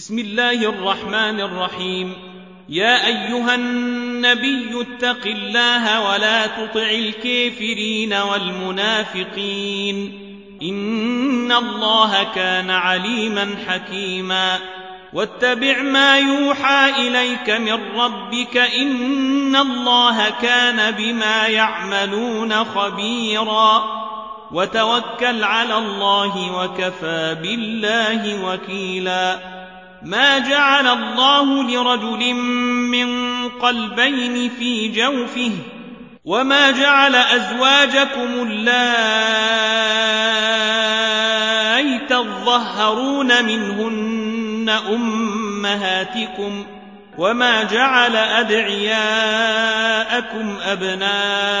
بسم الله الرحمن الرحيم. يا أيها النبي اتق الله ولا تطع الكافرين والمنافقين. إن الله كان عليما حكيما. واتبع ما يوحى إليك من ربك إن الله كان بما يعملون خبيرا. وتوكل على الله وكفى بالله وكيلا. ما جعل الله لرجل من قلبين في جوفه وما جعل أزواجكم اللائي تظهرون منهن أمهاتكم وما جعل أدعياءكم أبناءكم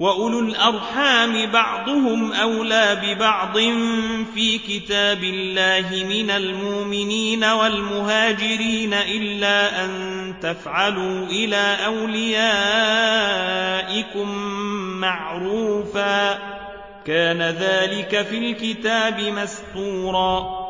وأولو الأرحام بعضهم أولى ببعض في كتاب الله من المؤمنين والمهاجرين إلا أن تفعلوا إلى أوليائكم معروفا كان ذلك في الكتاب مسطورا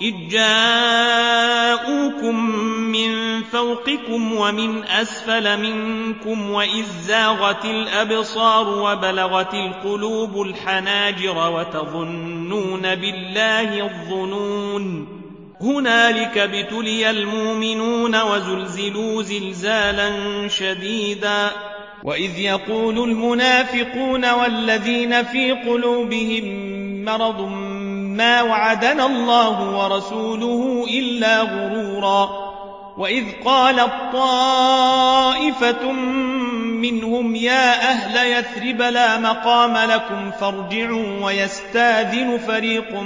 إذ جاءوكم من فوقكم ومن أسفل منكم وإذ زاغت الأبصار وبلغت القلوب الحناجر وتظنون بالله الظنون هنالك ابتلي المؤمنون وزلزلوا زلزالا شديدا وإذ يقول المنافقون والذين في قلوبهم مرض ما وعدنا الله ورسوله إلا غرورا. وإذ قالت طائفة منهم يا أهل يثرب لا مقام لكم فارجعوا ويستاذن فريق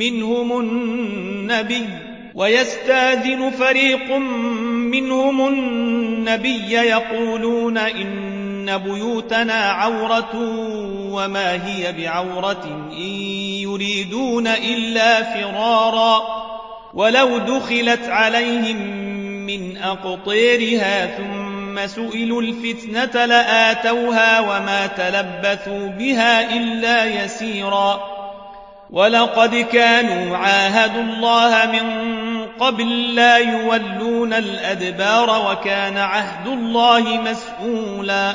منهم النبي ويستاذن فريق منهم النبي يقولون إن بيوتنا عورة وما هي بعورة إن يريدون إلا فرارا ولو دخلت عليهم من أقطيرها ثم سئلوا الفتنة لآتوها وما تلبثوا بها إلا يسيرا ولقد كانوا عاهدوا الله من قبل لا يولون الأدبار وكان عهد الله مسؤولا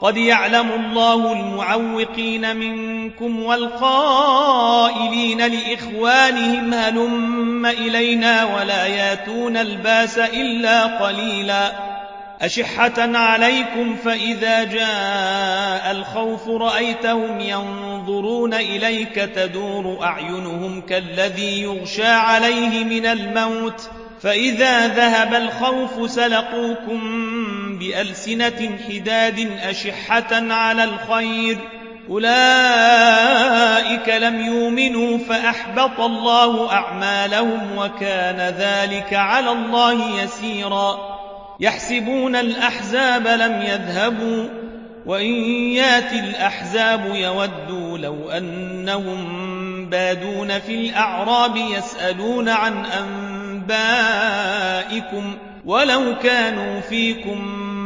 قد يعلم الله المعوقين منكم والقائلين لإخوانهم هلم إلينا ولا ياتون الباس إلا قليلا أشحة عليكم فإذا جاء الخوف رأيتهم ينظرون إليك تدور أعينهم كالذي يغشى عليه من الموت فإذا ذهب الخوف سلقوكم بألسنة حداد أشحة على الخير أولئك لم يؤمنوا فأحبط الله أعمالهم وكان ذلك على الله يسيرا. يحسبون الأحزاب لم يذهبوا وإن ياتي الأحزاب يودوا لو أنهم بادون في الأعراب يسألون عن أنبائكم ولو كانوا فيكم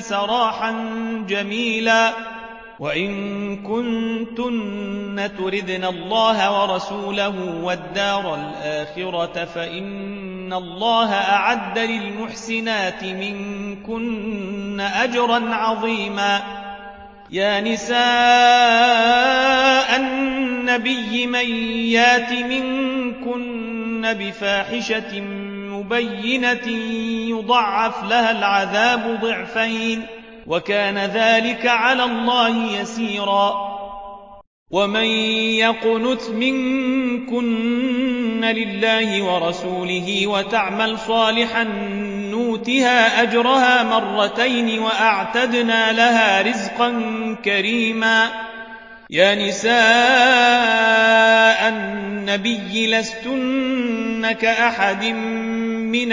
سراحا جميلا وإن كنتن تردن الله ورسوله والدار الآخرة فإن الله أعد للمحسنات منكن أجرا عظيما يا نساء النبي من يات منكن بفاحشة مبينة يضعف لها العذاب ضعفين وكان ذلك على الله يسيرا. ومن يقنت منكن لله ورسوله وتعمل صالحا نوتها أجرها مرتين وأعتدنا لها رزقا كريما. يا نساء النبي لستن كأحد من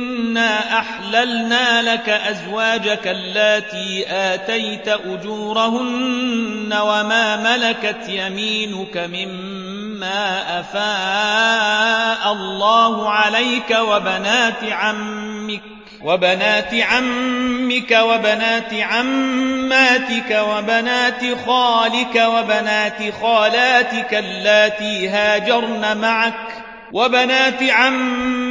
إنا أحللنا لك أزواجك اللاتي آتيت أجورهن وما ملكت يمينك مما أفاء الله عليك وبنات عمك وبنات عمك وبنات عماتك وبنات خالك وبنات خالاتك اللاتي هاجرن معك وبنات عمك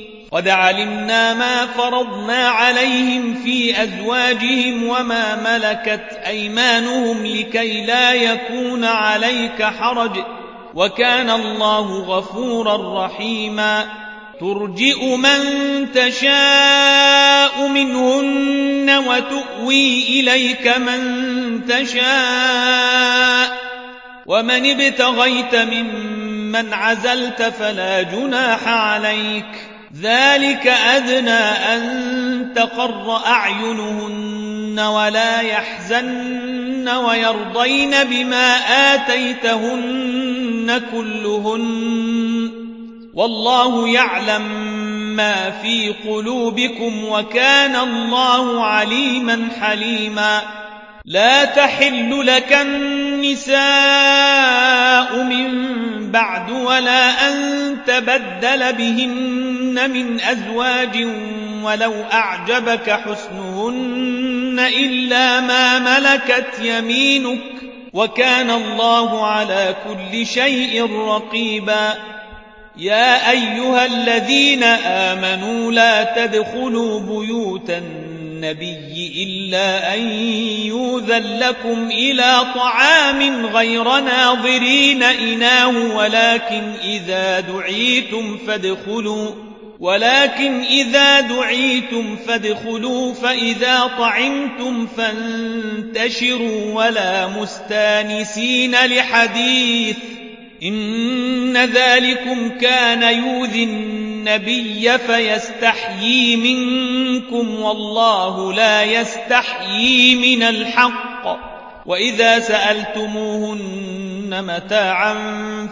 قد علمنا ما فرضنا عليهم في أزواجهم وما ملكت أيمانهم لكي لا يكون عليك حرج وكان الله غفورا رحيما. ترجئ من تشاء منهن وتؤوي إليك من تشاء. ومن ابتغيت ممن عزلت فلا جناح عليك. ذلك أدنى أن تقر أعينهن ولا يحزن ويرضين بما آتيتهن كلهن. والله يعلم ما في قلوبكم وكان الله عليما حليما. لا تحل لك النساء من بعد ولا أن تبدل بهن من أزواج ولو أعجبك حسنهن إلا ما ملكت يمينك وكان الله على كل شيء رقيبا. يا أيها الذين آمنوا لا تدخلوا بيوتا النبي إلا أن يوذن لكم إلى طعام غير ناظرين إناه ولكن إذا دعيتم فادخلوا. ولكن إذا دعيتم فادخلوا فإذا طعمتم فانتشروا ولا مستانسين لحديث. إن ذلكم كان يؤذي النبي فيستحيي منكم والله لا يستحيي من الحق. وإذا سألتموهن متاعا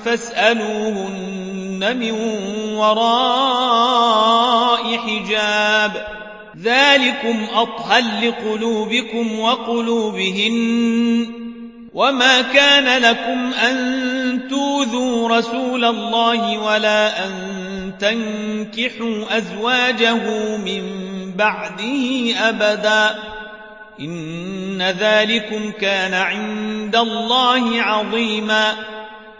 فاسألوهن من وراء حجاب. ذلكم أطهل لقلوبكم وقلوبهن. وما كان لكم أن توذوا رسول الله ولا أن تنكحوا أزواجه من بعده أبدا. إن ذلكم كان عند الله عظيما.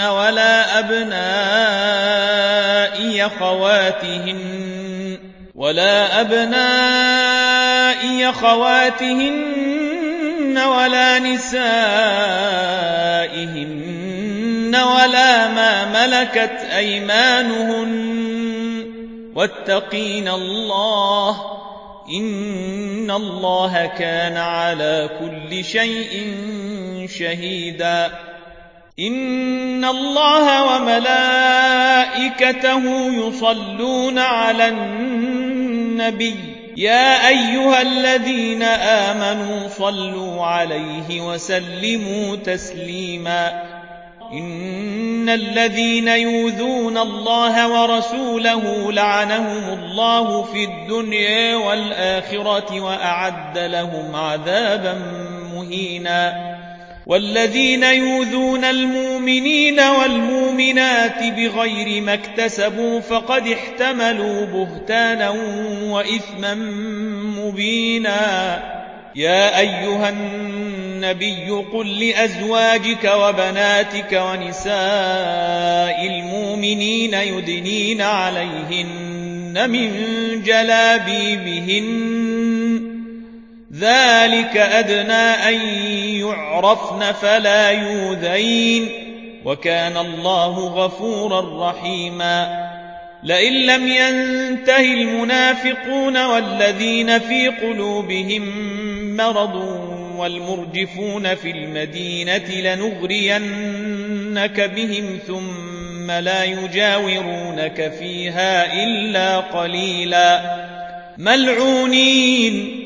ولا أبناء أخواتهن ولا أبناء أخواتهن ولا نسائهن ولا ما ملكت أيمانهن واتقين الله إن الله كان على كل شيء شهيدا إن الله وملائكته يصلون على النبي. يا أيها الذين آمنوا صلوا عليه وسلموا تسليما. إن الذين يوذون الله ورسوله لعنهم الله في الدنيا والآخرة وأعد لهم عذابا مهينا. والذين يوذون المؤمنين والمؤمنات بغير ما اكتسبوا فقد احتملوا بهتانا وإثما مبينا. يا أيها النبي قل لأزواجك وبناتك ونساء المؤمنين يدنين عليهن من جلابيبهن ذلك أدنى أن يعرفن فلا يوذين وكان الله غفورا رحيما لئن لم ينته المنافقون والذين في قلوبهم مرض والمرجفون في المدينة لنغرينك بهم ثم لا يجاورونك فيها إلا قليلا ملعونين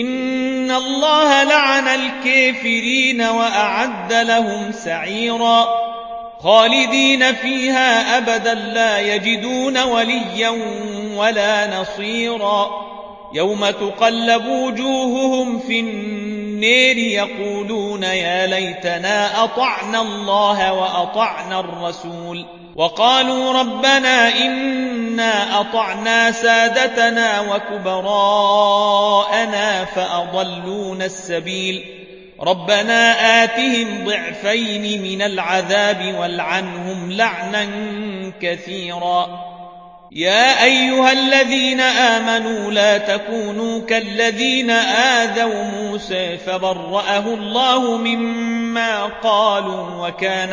إن الله لعن الكافرين وأعد لهم سعيرا خالدين فيها أبدا لا يجدون وليا ولا نصيرا يوم تقلب وجوههم في النير يقولون يا ليتنا أطعنا الله وأطعنا الرسول وقالوا ربنا إنا أطعنا سادتنا وكبراءنا فأضلون السبيل. ربنا آتهم ضعفين من العذاب والعنهم لعنا كثيرا. يا أيها الذين آمنوا لا تكونوا كالذين آذوا موسى فبرأه الله مما قالوا وكان